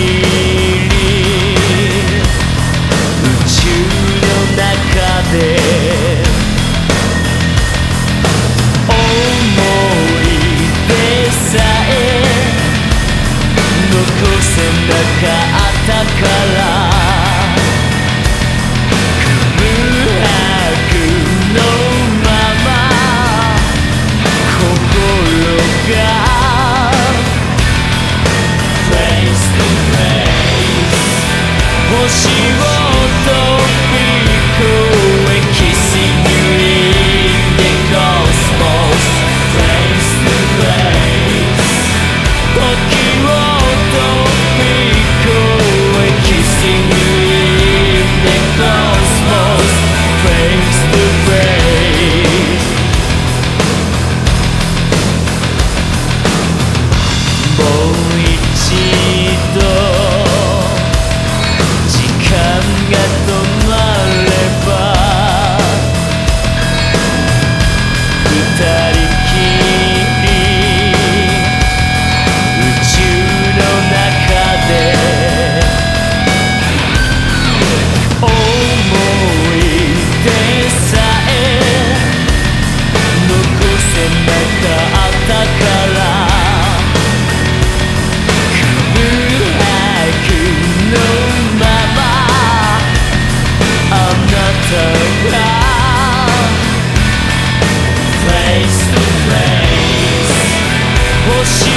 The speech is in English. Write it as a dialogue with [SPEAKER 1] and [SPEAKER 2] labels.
[SPEAKER 1] me し